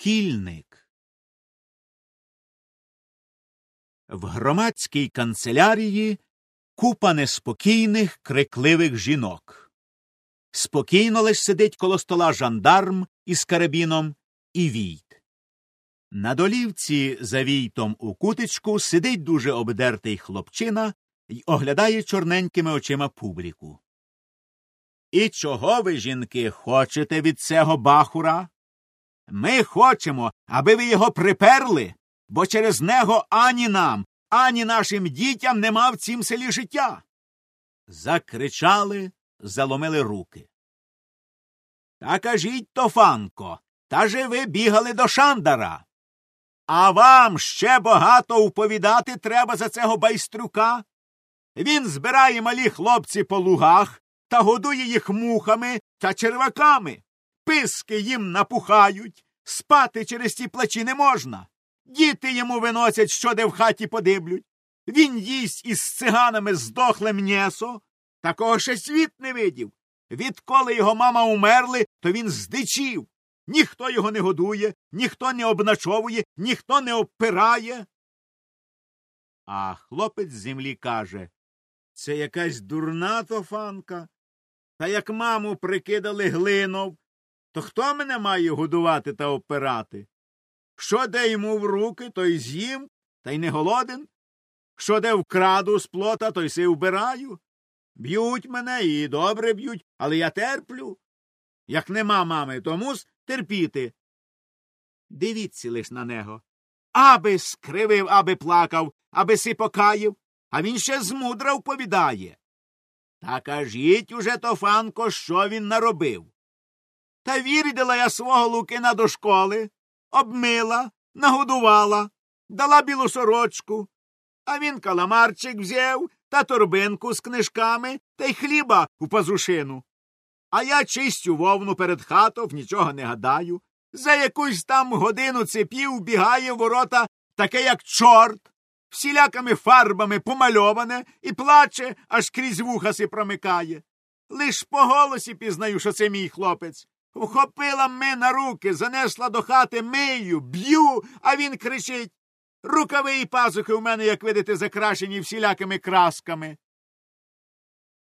Шкільник. В громадській канцелярії купа неспокійних, крикливих жінок. Спокійно лиш сидить коло стола жандарм із карабіном і війт. На долівці за війтом у кутичку сидить дуже обдертий хлопчина й оглядає чорненькими очима публіку. І чого ви, жінки, хочете від цього бахура? Ми хочемо, аби ви його приперли, бо через нього ані нам, ані нашим дітям нема в цім селі життя. Закричали, заломили руки. Та кажіть то, Фанко, та же ви бігали до Шандара. А вам ще багато уповідати треба за цього байстрюка. Він збирає малі хлопці по лугах та годує їх мухами та черваками. Писки їм напухають, спати через ті плечі не можна. Діти йому виносять, що де в хаті подиблють. Він їсть із циганами здохле м'єсо. Такого ще світ не видів. Відколи його мама умерли, то він здичів. Ніхто його не годує, ніхто не обначовує, ніхто не обпирає. А хлопець з землі каже Це якась дурна тофанка. Та як маму прикидали глинов, то хто мене має годувати та опирати? Що де йому в руки, то й з'їм, та й не голоден? Що де вкраду з плота, то й си вбираю? Б'ють мене і добре б'ють, але я терплю. Як нема мами, то мус терпіти. Дивіться лиш на нього. Аби скривив, аби плакав, аби си покаїв, а він ще змудра вповідає. Та кажіть уже, Тофанко, що він наробив. Та вірдила я свого Лукина до школи, обмила, нагодувала, дала білу сорочку, а він каламарчик взяв та торбинку з книжками та й хліба у пазушину. А я чистю вовну перед хатов, нічого не гадаю. За якусь там годину цепів бігає в ворота таке, як чорт, всілякими фарбами помальоване і плаче, аж крізь вуха си промикає. Лиш по голосі пізнаю, що це мій хлопець. Вхопила ми на руки, занесла до хати мию, б'ю, а він кричить Рукави і пазухи у мене, як видите, закрашені всілякими красками.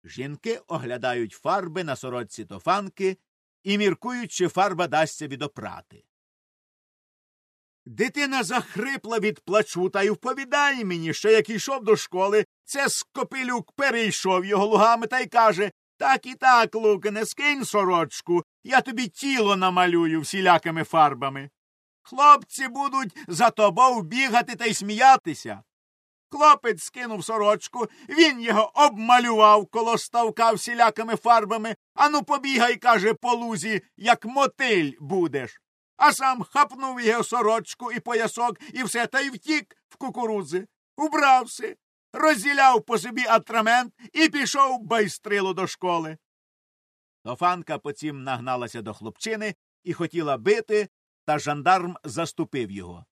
Жінки оглядають фарби на сорочці тофанки і міркують, чи фарба дасться відопрати. Дитина захрипла від плачу та й вповідає мені, що як ішов до школи, це скопилюк перейшов його лугами та й каже Так і так, Лукине, скинь сорочку, я тобі тіло намалюю всілякими фарбами. Хлопці будуть за тобою бігати та й сміятися. Хлопець скинув сорочку, він його обмалював коло ставка всілякими фарбами. Ану, побігай, каже, по лузі, як мотиль будеш. А сам хапнув його сорочку і поясок, і все та й втік в кукурудзи. Убрався, розділяв по собі атрамент і пішов байстрило до школи. Тофанка потім нагналася до хлопчини і хотіла бити, та жандарм заступив його.